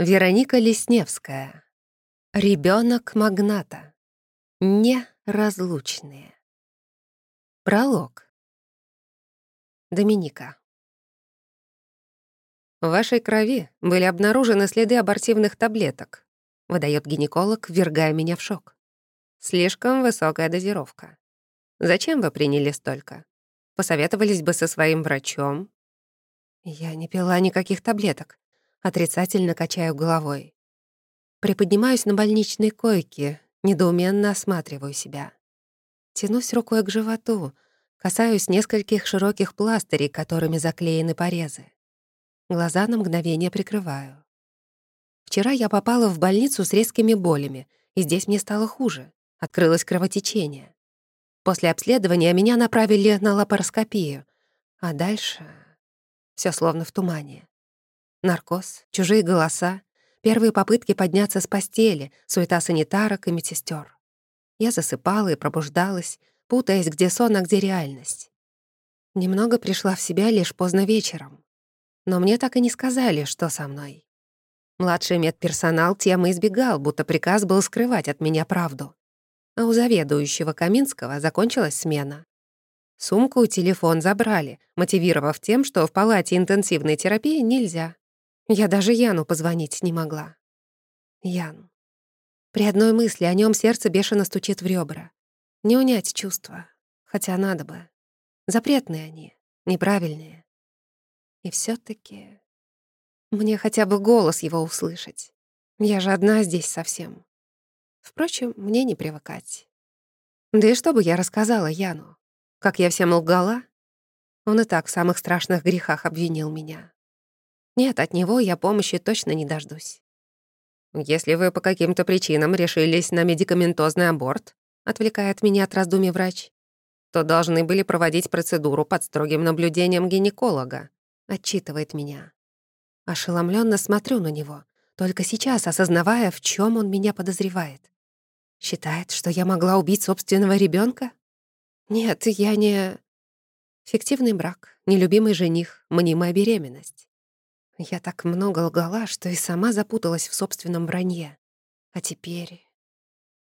Вероника Лесневская. Ребенок магната. Неразлучные. Пролог. Доминика. В вашей крови были обнаружены следы абортивных таблеток, выдает гинеколог, ввергая меня в шок. Слишком высокая дозировка. Зачем вы приняли столько? Посоветовались бы со своим врачом? Я не пила никаких таблеток, Отрицательно качаю головой. Приподнимаюсь на больничной койке, недоуменно осматриваю себя. Тянусь рукой к животу, касаюсь нескольких широких пластырей, которыми заклеены порезы. Глаза на мгновение прикрываю. Вчера я попала в больницу с резкими болями, и здесь мне стало хуже. Открылось кровотечение. После обследования меня направили на лапароскопию, а дальше все словно в тумане. Наркоз, чужие голоса, первые попытки подняться с постели, суета санитарок и медсестер. Я засыпала и пробуждалась, путаясь, где сон, а где реальность. Немного пришла в себя лишь поздно вечером. Но мне так и не сказали, что со мной. Младший медперсонал темы избегал, будто приказ был скрывать от меня правду. А у заведующего Каминского закончилась смена. Сумку и телефон забрали, мотивировав тем, что в палате интенсивной терапии нельзя. Я даже Яну позвонить не могла. Ян. При одной мысли о нем сердце бешено стучит в ребра. Не унять чувства, хотя надо бы. Запретные они, неправильные. И все таки мне хотя бы голос его услышать. Я же одна здесь совсем. Впрочем, мне не привыкать. Да и что бы я рассказала Яну? Как я всем лгала? Он и так в самых страшных грехах обвинил меня. Нет, от него я помощи точно не дождусь. Если вы по каким-то причинам решились на медикаментозный аборт, отвлекает меня от раздумий врач, то должны были проводить процедуру под строгим наблюдением гинеколога, отчитывает меня. Ошеломленно смотрю на него, только сейчас осознавая, в чем он меня подозревает. Считает, что я могла убить собственного ребенка? Нет, я не... Фиктивный брак, нелюбимый жених, мнимая беременность. Я так много лгала, что и сама запуталась в собственном вранье. А теперь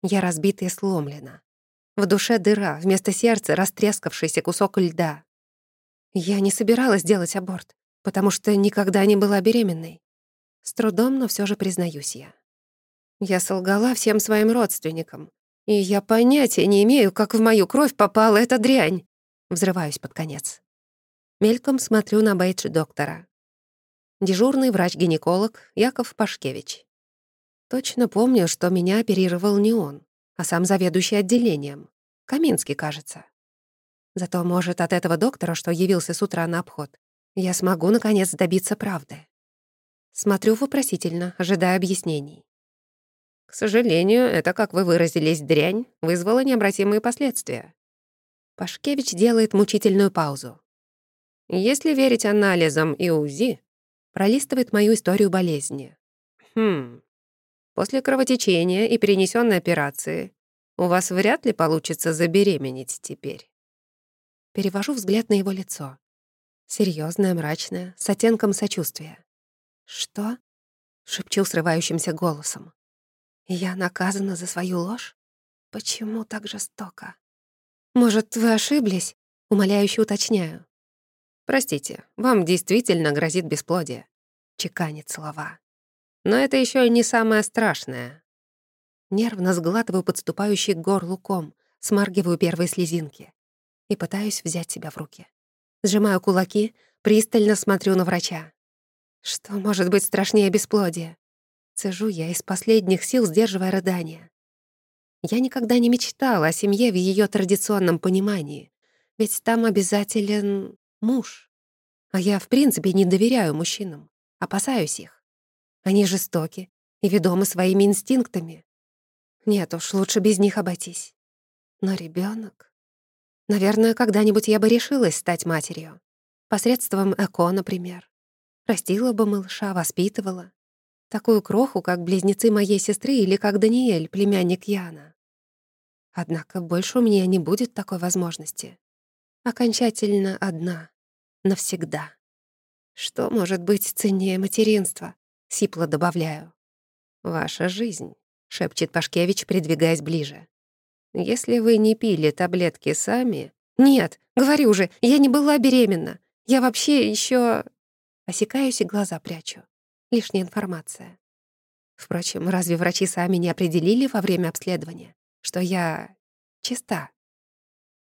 я разбита и сломлена. В душе дыра, вместо сердца растрескавшийся кусок льда. Я не собиралась делать аборт, потому что никогда не была беременной. С трудом, но все же признаюсь я. Я солгала всем своим родственникам, и я понятия не имею, как в мою кровь попала эта дрянь. Взрываюсь под конец. Мельком смотрю на бейдж доктора. Дежурный врач-гинеколог Яков Пашкевич. Точно помню, что меня оперировал не он, а сам заведующий отделением. Каминский, кажется. Зато, может, от этого доктора, что явился с утра на обход, я смогу, наконец, добиться правды. Смотрю вопросительно, ожидая объяснений. К сожалению, это, как вы выразились, дрянь, вызвало необратимые последствия. Пашкевич делает мучительную паузу. Если верить анализам и УЗИ, пролистывает мою историю болезни. Хм. После кровотечения и перенесенной операции у вас вряд ли получится забеременеть теперь. Перевожу взгляд на его лицо. Серьезное, мрачное, с оттенком сочувствия. «Что?» — шепчу срывающимся голосом. «Я наказана за свою ложь? Почему так жестоко?» «Может, вы ошиблись?» — умоляюще уточняю. «Простите, вам действительно грозит бесплодие», — чеканит слова. «Но это еще не самое страшное». Нервно сглатываю подступающий к горлу ком, смаргиваю первые слезинки и пытаюсь взять себя в руки. Сжимаю кулаки, пристально смотрю на врача. Что может быть страшнее бесплодия? Цежу я из последних сил, сдерживая рыдания. Я никогда не мечтала о семье в ее традиционном понимании, ведь там обязателен муж. А я, в принципе, не доверяю мужчинам, опасаюсь их. Они жестоки и ведомы своими инстинктами. Нет уж, лучше без них обойтись. Но ребенок, Наверное, когда-нибудь я бы решилась стать матерью. Посредством ЭКО, например. Растила бы малыша, воспитывала. Такую кроху, как близнецы моей сестры или как Даниэль, племянник Яна. Однако больше у меня не будет такой возможности. Окончательно одна навсегда. Что может быть ценнее материнства? Сипло добавляю. «Ваша жизнь», — шепчет Пашкевич, придвигаясь ближе. «Если вы не пили таблетки сами...» «Нет, говорю же, я не была беременна. Я вообще еще Осекаюсь и глаза прячу. Лишняя информация. Впрочем, разве врачи сами не определили во время обследования, что я чиста?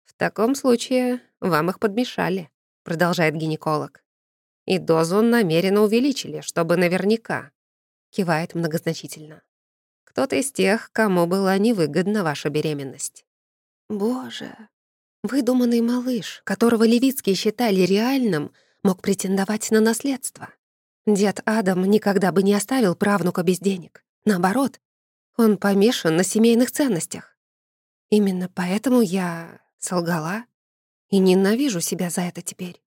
В таком случае вам их подмешали, продолжает гинеколог. И дозу намеренно увеличили, чтобы наверняка. Кивает многозначительно. Кто-то из тех, кому была невыгодна ваша беременность. Боже, выдуманный малыш, которого левицкие считали реальным, мог претендовать на наследство. Дед Адам никогда бы не оставил правнука без денег. Наоборот, он помешан на семейных ценностях. Именно поэтому я солгала и ненавижу себя за это теперь.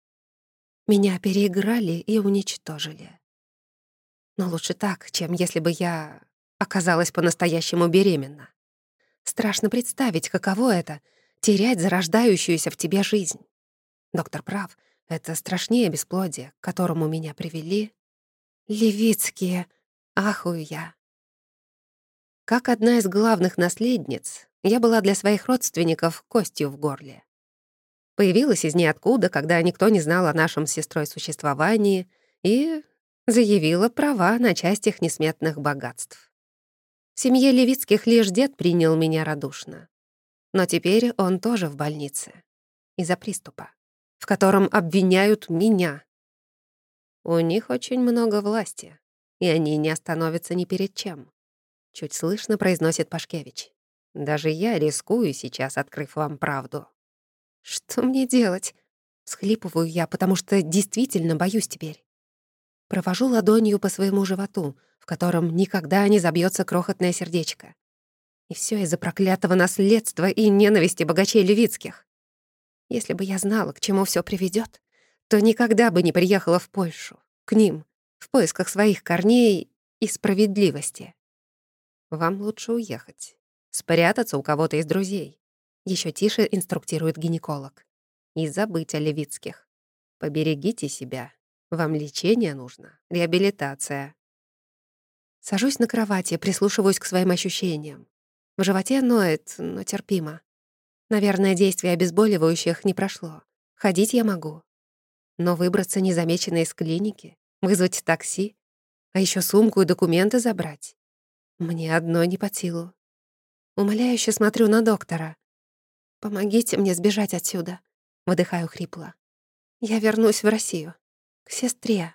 Меня переиграли и уничтожили. Но лучше так, чем если бы я оказалась по-настоящему беременна. Страшно представить, каково это — терять зарождающуюся в тебе жизнь. Доктор прав — это страшнее бесплодия, к которому меня привели. Левицкие, ахую я. Как одна из главных наследниц, я была для своих родственников костью в горле. Появилась из ниоткуда, когда никто не знал о нашем с сестрой существовании, и заявила права на часть их несметных богатств. В семье Левицких лишь дед принял меня радушно. Но теперь он тоже в больнице. Из-за приступа в котором обвиняют меня. У них очень много власти, и они не остановятся ни перед чем. Чуть слышно произносит Пашкевич. Даже я рискую сейчас, открыв вам правду. Что мне делать? Схлипываю я, потому что действительно боюсь теперь. Провожу ладонью по своему животу, в котором никогда не забьется крохотное сердечко. И все из-за проклятого наследства и ненависти богачей Левицких. Если бы я знала, к чему все приведет, то никогда бы не приехала в Польшу, к ним, в поисках своих корней и справедливости. Вам лучше уехать, спрятаться у кого-то из друзей. Еще тише инструктирует гинеколог. И забыть о Левицких. Поберегите себя. Вам лечение нужно, реабилитация. Сажусь на кровати, прислушиваюсь к своим ощущениям. В животе ноет, но терпимо. Наверное, действие обезболивающих не прошло. Ходить я могу. Но выбраться незамеченно из клиники, вызвать такси, а еще сумку и документы забрать. Мне одно не по силу. Умоляюще смотрю на доктора. «Помогите мне сбежать отсюда», — выдыхаю хрипло. «Я вернусь в Россию. К сестре».